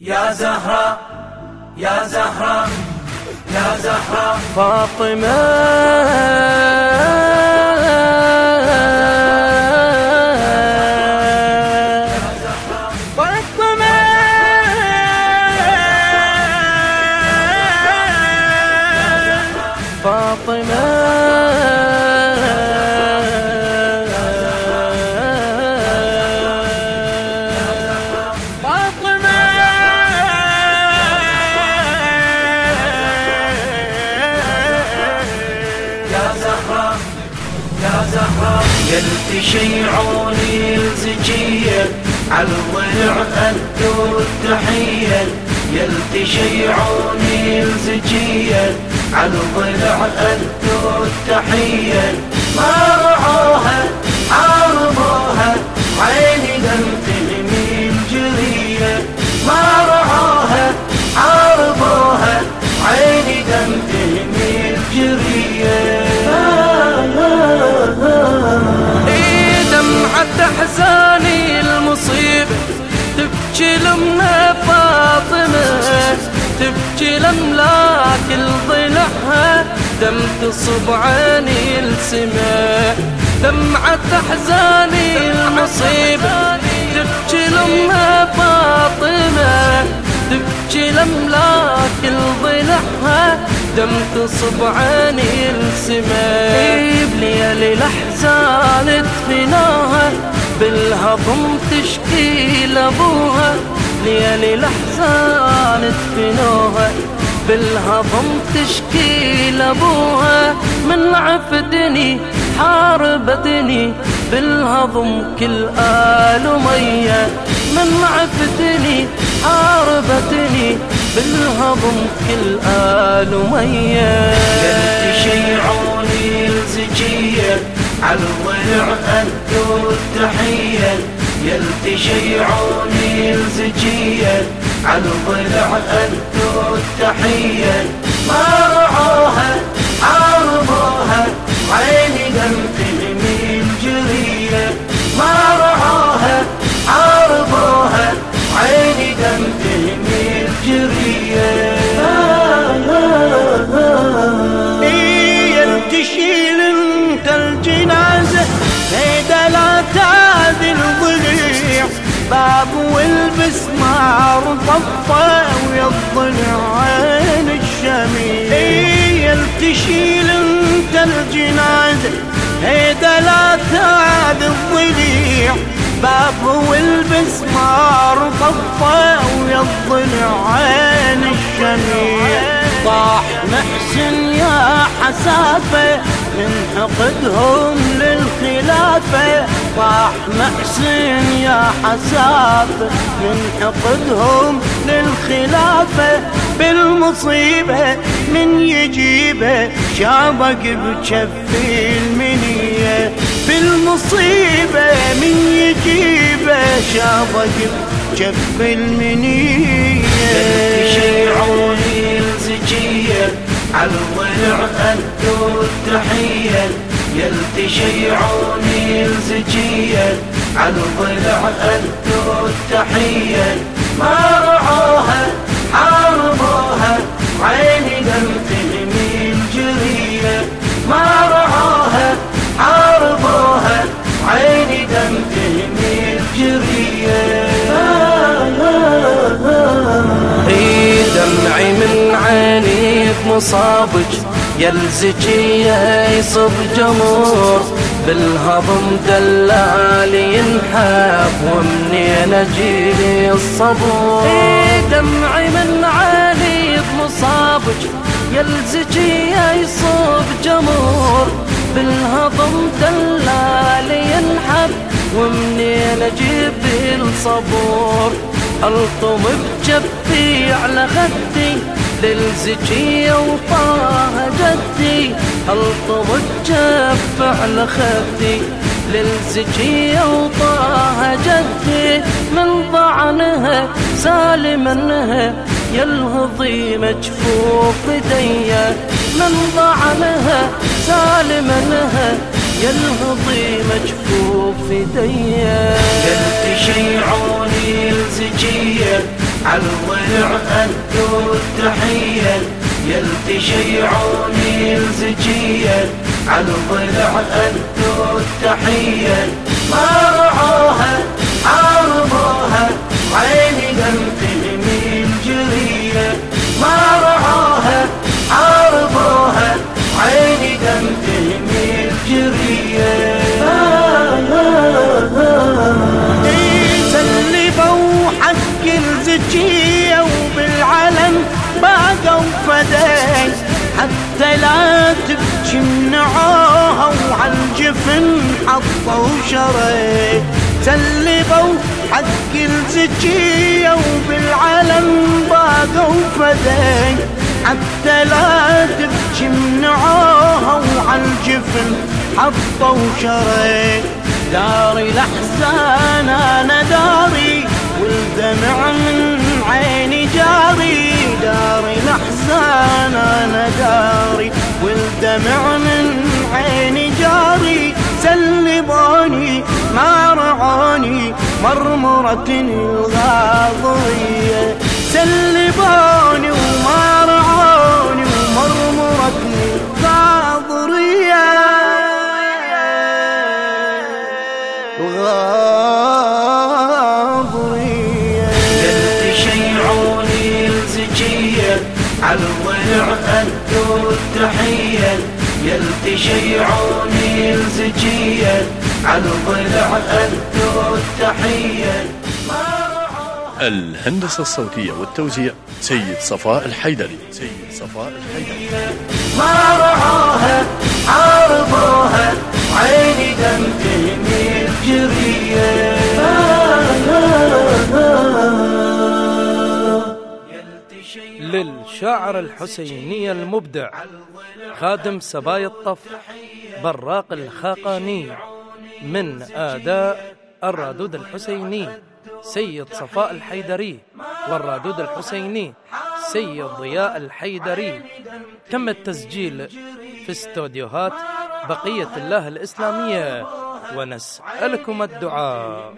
يا زهراء يا زهراء يا فاطمة. فاطمة زهراء يلتشيعوني الزكية عالضلع أدوا التحية. يلتشيعوني الزكية عالضلع أدوا التحية. ما رعوها عيني السماء دمعة أحزاني المصيبة تبكي لأمها فاطمة تبكي لأملاك دم تصب عيني السماء بليالي الأحزان تفناها بالهضم تشكي لأبوها. ليالي الأحزان تفناها بالهضم تشكي لأبوها من عفدني حاربتني. بالهضم كل آل مية من عفتني حاربتني. بالهضم كل آل مية يلتشيعوني الزكية عالضلع أدوا التحية. يلتشيعوني الزكية عالضلع أدوا التحية ما رعوها إيه تشيل أنت الجنازة هيدا لا تعدل ضليع باب والبس مار طفى ويا الضلع عين الشميع. طاح محسن يا حسافة من حقدهم للخلافة. طاح محسن يا حسافة من حقدهم للخلافة بالمصيبة من يجيبه شابك بجفي المنية بالمصيبة من يجيبه شابك بجفي المنية. يلتشيعوني الزكية عالضلع أدوا التحية يلتشيعوني الزكية عالضلع أدوا التحية ما عيني بمصابك يلزجية يصب جمور بالهضم دلالي ينحب ومنين اجيلي الصبور. دمعي من عيني بمصابك يلزجية يصب جمور بالهضم دلالي ينحب ومنين أجيب الصبور. ألطم بجفي على خدي للزكية وطه جدي الطم بجف على خدي للزكية وطه جدي من ضعنها سالي منها يلهضي مجفوف ايديا من ضعنها سالي منها يلهضي مجفوف ايديا يلتشيعوني الزكية عالضلع أدوا التحية يلتشيعوني الزكية عالضلع أدوا التحية ما تبكي منعوها وعالجفن حطوا شري سلفوا حق الزكية وبالعلن باقوا فداي حتى لا تبكي منعوها وعالجفن حطوا شري داري الأحزان أنا داري والدمع من عيني جاري داري الأحزان أنا داري. والدمع من عيني جاري سلبوني ما رعوني. مرمرتني الغاضية سلبوني وما رعوني. ومرمرتني التحية يلتشيعوني الزكية عالضلع أدوا التحية الهندسة الصوتية والتوزيع سيد صفاء الحيدري. سيد صفاء الحيدري. للشاعر الحسيني المبدع خادم سبايا الطف براق الخاقاني من آداء الرادود الحسيني سيد صفاء الحيدري والرادود الحسيني سيد ضياء الحيدري. تم التسجيل في استوديوهات بقية الله الإسلامية ونسألكم الدعاء.